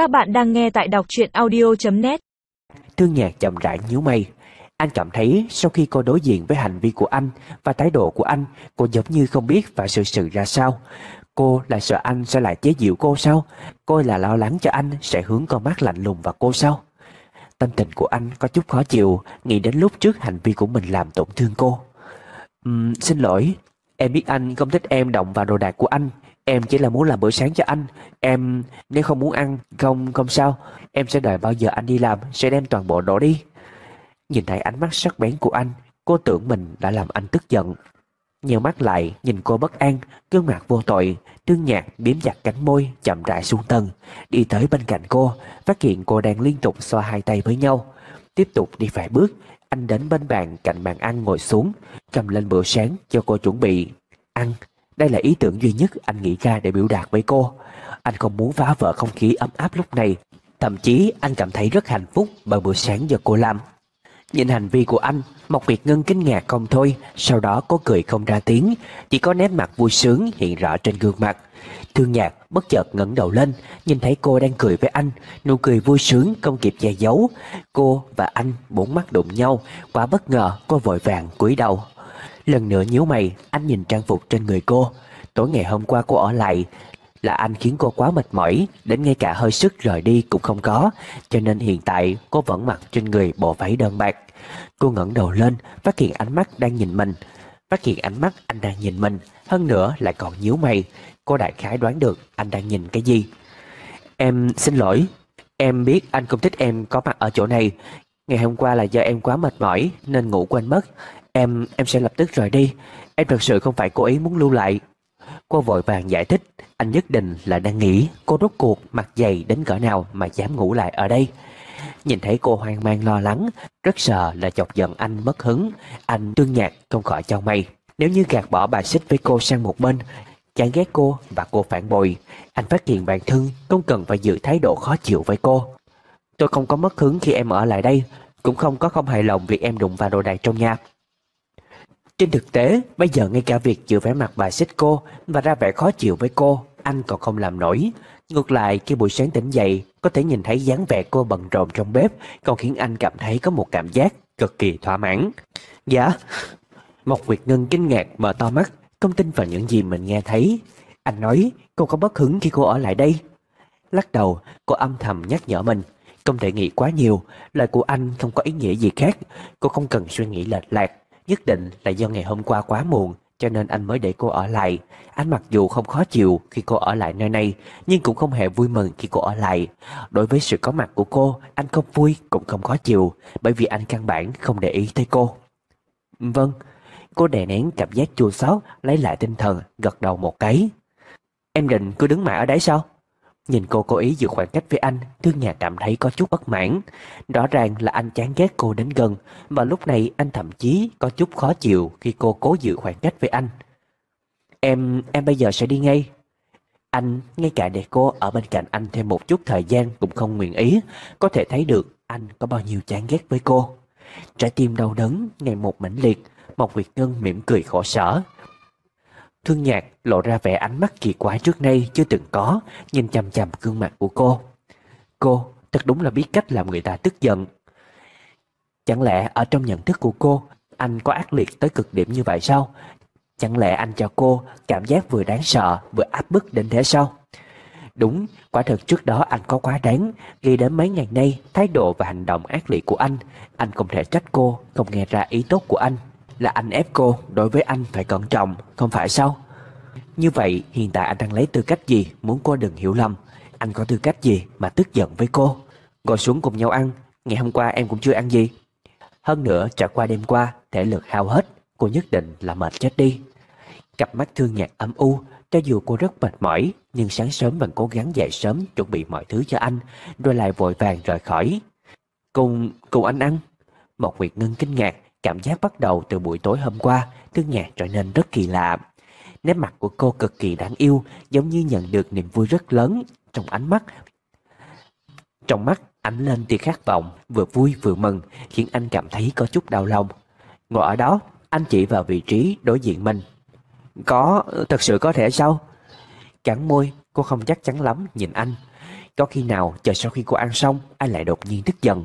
Các bạn đang nghe tại đọc truyện audio.net Thương nhạc chậm rãi nhíu mày. Anh cảm thấy sau khi cô đối diện với hành vi của anh và thái độ của anh, cô giống như không biết phải sự sự ra sao. Cô là sợ anh sẽ lại chế giễu cô sao? Cô là lo lắng cho anh sẽ hướng con mắt lạnh lùng vào cô sao? Tâm tình của anh có chút khó chịu, nghĩ đến lúc trước hành vi của mình làm tổn thương cô. Uhm, xin lỗi, em biết anh không thích em động vào đồ đạc của anh. Em chỉ là muốn làm bữa sáng cho anh. Em nếu không muốn ăn, không không sao. Em sẽ đợi bao giờ anh đi làm, sẽ đem toàn bộ đổ đi. Nhìn thấy ánh mắt sắc bén của anh, cô tưởng mình đã làm anh tức giận. Nhiều mắt lại, nhìn cô bất an, gương mặt vô tội, trương nhạc biếm chặt cánh môi, chậm rãi xuống tầng, đi tới bên cạnh cô, phát hiện cô đang liên tục xoa hai tay với nhau. Tiếp tục đi vài bước, anh đến bên bàn cạnh bàn ăn ngồi xuống, cầm lên bữa sáng cho cô chuẩn bị. Ăn, đây là ý tưởng duy nhất anh nghĩ ra để biểu đạt với cô. Anh không muốn phá vỡ không khí ấm áp lúc này, thậm chí anh cảm thấy rất hạnh phúc bởi bữa sáng do cô làm. Nhìn hành vi của anh, Mộc Việt Ngân kinh ngạc không thôi, sau đó có cười không ra tiếng, chỉ có nét mặt vui sướng hiện rõ trên gương mặt. Thương nhạc bất chợt ngẩng đầu lên, nhìn thấy cô đang cười với anh, nụ cười vui sướng không kịp che giấu. Cô và anh bốn mắt đụng nhau, quá bất ngờ cô vội vàng cúi đầu. Lần nữa nhíu mày, anh nhìn trang phục trên người cô. Tối ngày hôm qua cô ở lại, là anh khiến cô quá mệt mỏi, đến ngay cả hơi sức rời đi cũng không có, cho nên hiện tại cô vẫn mặc trên người bộ váy đơn bạc. Cô ngẩng đầu lên, phát hiện ánh mắt đang nhìn mình, phát hiện ánh mắt anh đang nhìn mình, hơn nữa lại còn nhíu mày. Cô đại khái đoán được anh đang nhìn cái gì. Em xin lỗi, em biết anh không thích em có mặt ở chỗ này. Ngày hôm qua là do em quá mệt mỏi nên ngủ quên mất. Em, em sẽ lập tức rời đi. Em thật sự không phải cố ý muốn lưu lại. Cô vội vàng giải thích, anh nhất định là đang nghĩ cô rốt cuộc mặt dày đến cỡ nào mà dám ngủ lại ở đây. Nhìn thấy cô hoang mang lo lắng, rất sợ là chọc giận anh mất hứng, anh tương nhạt không khỏi cho mày. Nếu như gạt bỏ bà xích với cô sang một bên, chán ghét cô và cô phản bội, anh phát hiện bản thân không cần phải giữ thái độ khó chịu với cô. Tôi không có mất hứng khi em ở lại đây, cũng không có không hài lòng việc em đụng vào đồ đạc trong nhà. Trên thực tế, bây giờ ngay cả việc chịu vẻ mặt bà xích cô và ra vẻ khó chịu với cô, anh còn không làm nổi. Ngược lại, khi buổi sáng tỉnh dậy, có thể nhìn thấy dáng vẻ cô bận rộn trong bếp, còn khiến anh cảm thấy có một cảm giác cực kỳ thỏa mãn. Dạ. Mộc Việt Ngân kinh ngạc mở to mắt, không tin vào những gì mình nghe thấy. Anh nói, cô có bất hứng khi cô ở lại đây. Lắc đầu, cô âm thầm nhắc nhở mình. Không thể nghĩ quá nhiều, lời của anh không có ý nghĩa gì khác. Cô không cần suy nghĩ lệch lạc. Nhất định là do ngày hôm qua quá muộn, cho nên anh mới để cô ở lại. Anh mặc dù không khó chịu khi cô ở lại nơi này, nhưng cũng không hề vui mừng khi cô ở lại. Đối với sự có mặt của cô, anh không vui cũng không khó chịu, bởi vì anh căn bản không để ý tới cô. Vâng, cô đè nén cảm giác chua xót, lấy lại tinh thần, gật đầu một cái. Em định cứ đứng mãi ở đấy sao? Nhìn cô cố ý giữ khoảng cách với anh, Thương Nhà cảm thấy có chút bất mãn. Rõ ràng là anh chán ghét cô đến gần, và lúc này anh thậm chí có chút khó chịu khi cô cố giữ khoảng cách với anh. Em, em bây giờ sẽ đi ngay. Anh, ngay cả để cô ở bên cạnh anh thêm một chút thời gian cũng không nguyện ý, có thể thấy được anh có bao nhiêu chán ghét với cô. Trái tim đau đớn, ngày một mãnh liệt, một Việt Ngân mỉm cười khổ sở, Thương nhạc lộ ra vẻ ánh mắt kỳ quái trước nay chưa từng có, nhìn chằm chằm gương mặt của cô. Cô thật đúng là biết cách làm người ta tức giận. Chẳng lẽ ở trong nhận thức của cô, anh có ác liệt tới cực điểm như vậy sao? Chẳng lẽ anh cho cô cảm giác vừa đáng sợ vừa áp bức đến thế sao? Đúng, quả thật trước đó anh có quá đáng, ghi đến mấy ngày nay thái độ và hành động ác liệt của anh, anh không thể trách cô không nghe ra ý tốt của anh là anh ép cô đối với anh phải cẩn trọng, không phải sao? Như vậy hiện tại anh đang lấy tư cách gì muốn cô đừng hiểu lầm. Anh có tư cách gì mà tức giận với cô? Ngồi xuống cùng nhau ăn, ngày hôm qua em cũng chưa ăn gì. Hơn nữa trải qua đêm qua, thể lực hao hết, cô nhất định là mệt chết đi. Cặp mắt thương nhạt âm u, cho dù cô rất mệt mỏi, nhưng sáng sớm vẫn cố gắng dậy sớm chuẩn bị mọi thứ cho anh, rồi lại vội vàng rời khỏi. Cùng, cùng anh ăn. Một Nguyệt Ngân kinh ngạc, Cảm giác bắt đầu từ buổi tối hôm qua, Thương Nhạc trở nên rất kỳ lạ. Nét mặt của cô cực kỳ đáng yêu, giống như nhận được niềm vui rất lớn trong ánh mắt. Trong mắt ánh lên tia khát vọng, vừa vui vừa mừng, khiến anh cảm thấy có chút đau lòng. Ngồi ở đó, anh chỉ vào vị trí đối diện mình. Có, thật sự có thể sao? Cắn môi, cô không chắc chắn lắm nhìn anh. Có khi nào chờ sau khi cô ăn xong, anh lại đột nhiên tức giận.